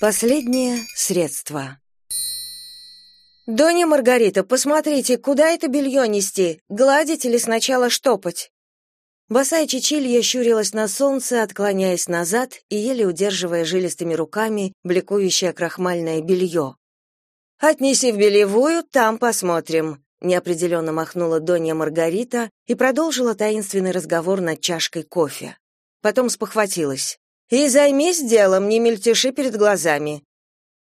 Последнее средство. «Доня Маргарита, посмотрите, куда это белье нести? Гладить или сначала штопать?» Босая Чичилья щурилась на солнце, отклоняясь назад и еле удерживая жилистыми руками бликующее крахмальное белье. «Отнеси в белевую, там посмотрим», — неопределенно махнула Донья Маргарита и продолжила таинственный разговор над чашкой кофе. Потом спохватилась. «И займись делом, не мельтеши перед глазами».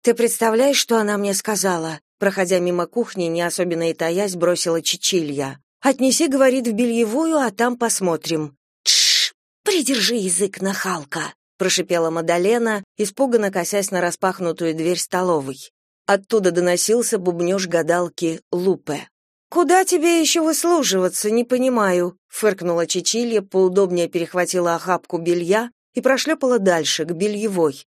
«Ты представляешь, что она мне сказала?» Проходя мимо кухни, не особенно и таясь, бросила Чичилья. «Отнеси, — говорит, — в бельевую, а там посмотрим». «Тш! Придержи язык, нахалка!» — прошипела Мадалена, испуганно косясь на распахнутую дверь столовой. Оттуда доносился бубнёж гадалки Лупе. «Куда тебе еще выслуживаться, не понимаю», — фыркнула Чичилья, поудобнее перехватила охапку белья и прошлепала дальше, к бельевой.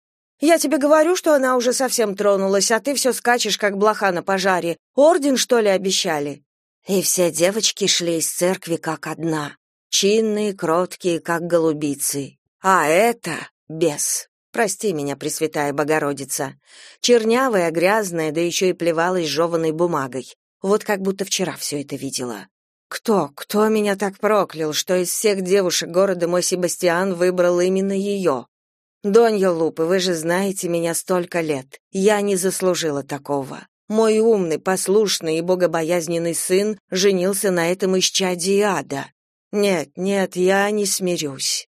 Я тебе говорю, что она уже совсем тронулась, а ты все скачешь, как блоха на пожаре. Орден, что ли, обещали?» И все девочки шли из церкви как одна, чинные, кроткие, как голубицы. А это бес. Прости меня, Пресвятая Богородица. Чернявая, грязная, да еще и плевалась жеванной бумагой. Вот как будто вчера все это видела. Кто, кто меня так проклял, что из всех девушек города мой Себастьян выбрал именно ее? Донья Лупы, вы же знаете меня столько лет. Я не заслужила такого. Мой умный, послушный и богобоязненный сын женился на этом исчадии ада. Нет, нет, я не смирюсь.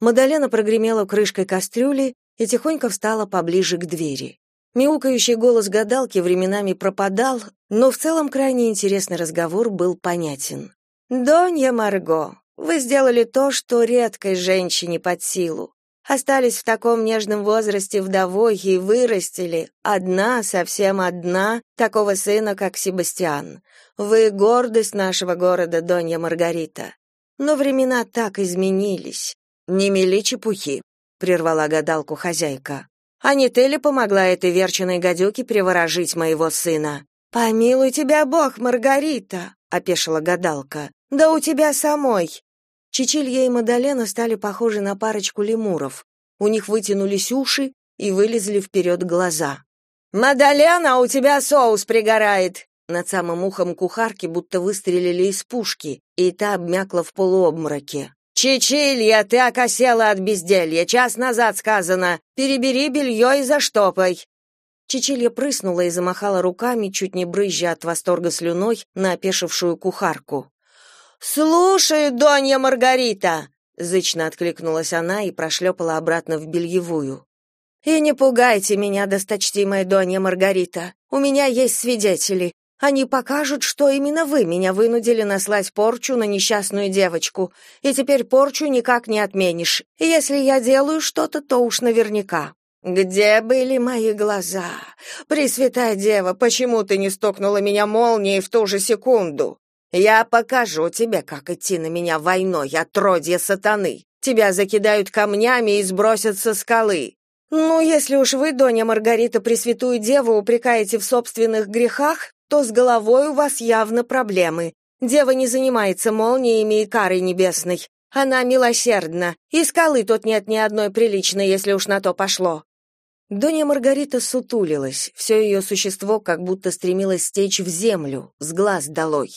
Мадалена прогремела крышкой кастрюли и тихонько встала поближе к двери. Мяукающий голос гадалки временами пропадал, но в целом крайне интересный разговор был понятен. «Донья Марго, вы сделали то, что редкой женщине под силу. Остались в таком нежном возрасте вдовой и вырастили, одна, совсем одна, такого сына, как Себастьян. Вы гордость нашего города, Донья Маргарита. Но времена так изменились. Не мели чепухи, прервала гадалку хозяйка. А не ты ли помогла этой верченой гадюке приворожить моего сына? Помилуй тебя Бог, Маргарита, опешила гадалка. Да у тебя самой. Чичилья и Мадалена стали похожи на парочку лемуров. У них вытянулись уши и вылезли вперед глаза. «Мадалена, у тебя соус пригорает!» Над самым ухом кухарки будто выстрелили из пушки, и та обмякла в полуобмороке. «Чичилья, ты окосела от безделья, час назад сказано. Перебери белье и заштопай!» Чичилья прыснула и замахала руками, чуть не брызжа от восторга слюной, на опешившую кухарку. «Слушай, Донья Маргарита!» — зычно откликнулась она и прошлепала обратно в бельевую. «И не пугайте меня, досточтимая Донья Маргарита. У меня есть свидетели. Они покажут, что именно вы меня вынудили наслать порчу на несчастную девочку, и теперь порчу никак не отменишь. Если я делаю что-то, то уж наверняка. Где были мои глаза? Пресвятая Дева, почему ты не стукнула меня молнией в ту же секунду? Я покажу тебе, как идти на меня войной, отродье сатаны. Тебя закидают камнями и сбросят со скалы. Ну, если уж вы, Доня Маргарита Пресвятую Деву, упрекаете в собственных грехах, то с головой у вас явно проблемы. Дева не занимается молниями и карой небесной. Она милосердна, и скалы тут нет ни одной приличной, если уж на то пошло. Доня Маргарита сутулилась, все ее существо как будто стремилось стечь в землю, с глаз долой.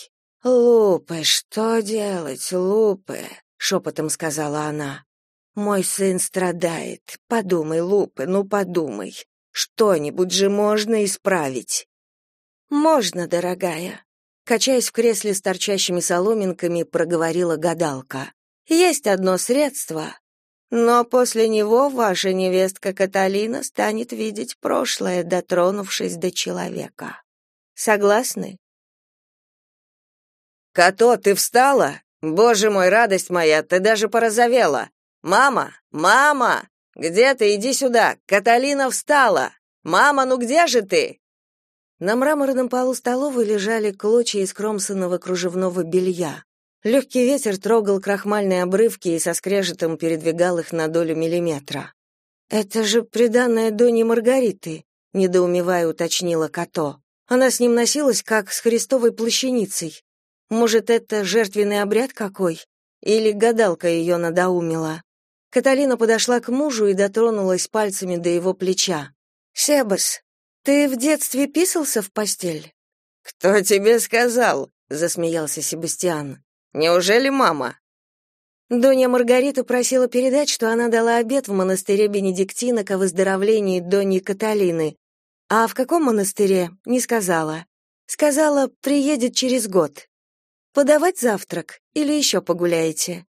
«Лупе, что делать, Лупе?» — шепотом сказала она. «Мой сын страдает. Подумай, Лупе, ну подумай. Что-нибудь же можно исправить». «Можно, дорогая», — качаясь в кресле с торчащими соломинками, проговорила гадалка. «Есть одно средство, но после него ваша невестка Каталина станет видеть прошлое, дотронувшись до человека. Согласны?» «Като, ты встала? Боже мой, радость моя, ты даже порозовела! Мама! Мама! Где ты? Иди сюда! Каталина встала! Мама, ну где же ты?» На мраморном полу столовой лежали клочья из кромсанного кружевного белья. Легкий ветер трогал крахмальные обрывки и со скрежетом передвигал их на долю миллиметра. «Это же приданная Дони Маргариты», — недоумевая уточнила Като. Она с ним носилась, как с христовой плащаницей. Может, это жертвенный обряд какой? Или гадалка ее надоумила? Каталина подошла к мужу и дотронулась пальцами до его плеча. «Себас, ты в детстве писался в постель?» «Кто тебе сказал?» — засмеялся Себастьян. «Неужели мама?» Донья Маргарита просила передать, что она дала обет в монастыре Бенедиктинок о выздоровлении Доньи Каталины. А в каком монастыре, не сказала. Сказала, приедет через год. Подавать завтрак или еще погуляете?